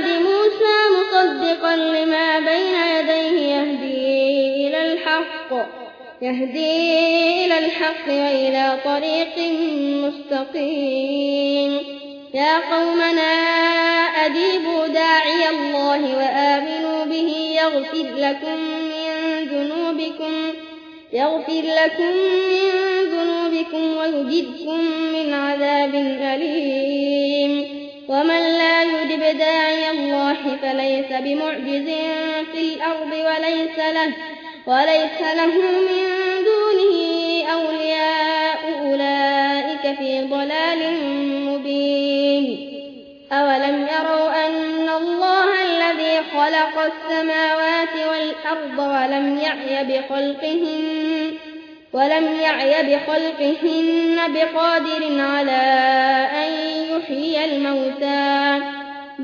بعد موسى مصدقا لما بين يديه يهدي إلى الحق يهدي إلى الحق وإلى طريق مستقيم. يا قومنا أجيبوا داعي الله وآمنوا به يغفر لكم من ذنوبكم يغفر لكم من ذنوبكم ويجدكم من عذاب أليم. ومن لا يجب داعي الله فليس بمعجز في الأرض وليس له وليس له من دونه أولياء أولئك في ضلال مبين. أولم يروا أن الله الذي خلق السماوات والأرض ولم يعي بخلقهن ولم يعي بخلقهن بقادر على